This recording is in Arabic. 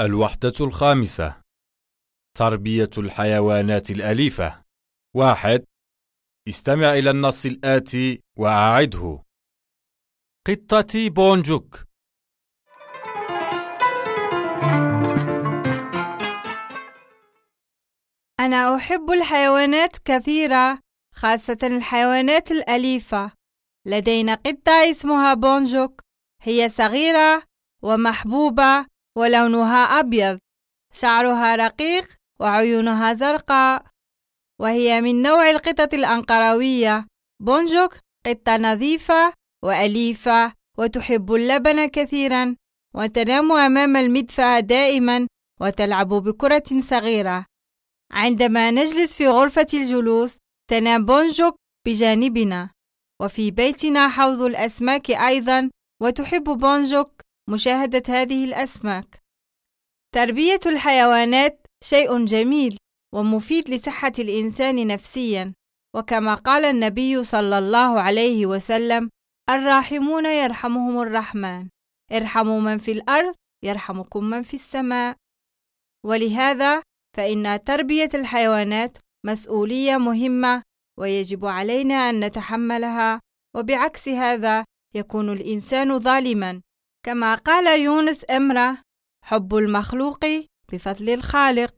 الوحدة الخامسة. تربية الحيوانات الأليفة. واحد. استمع إلى النص الآتي وأعده. قطتي بونجوك. أنا أحب الحيوانات كثيرة خاصة الحيوانات الأليفة. لدينا قطة اسمها بونجوك. هي صغيرة ومحبوبة ولونها أبيض. شعرها رقيق وعيونها زرقاء. وهي من نوع القطط الأنقروية بونجوك قطة نظيفة وأليفة وتحب اللبن كثيرا وتنام أمام المدفأة دائما وتلعب بكرة صغيرة. عندما نجلس في غرفة الجلوس تنام بونجوك بجانبنا. وفي بيتنا حوض الأسماك أيضا وتحب بونجوك مشاهدة هذه الأسماك. تربية الحيوانات شيء جميل ومفيد لصحة الإنسان نفسيا، وكما قال النبي صلى الله عليه وسلم: الراحمون يرحمهم الرحمن، ارحموا من في الأرض يرحمكم من في السماء. ولهذا فإن تربية الحيوانات مسؤولية مهمة ويجب علينا أن نتحملها، وبعكس هذا يكون الإنسان ظالما كما قال يونس إمرة حب المخلوق بفضل الخالق.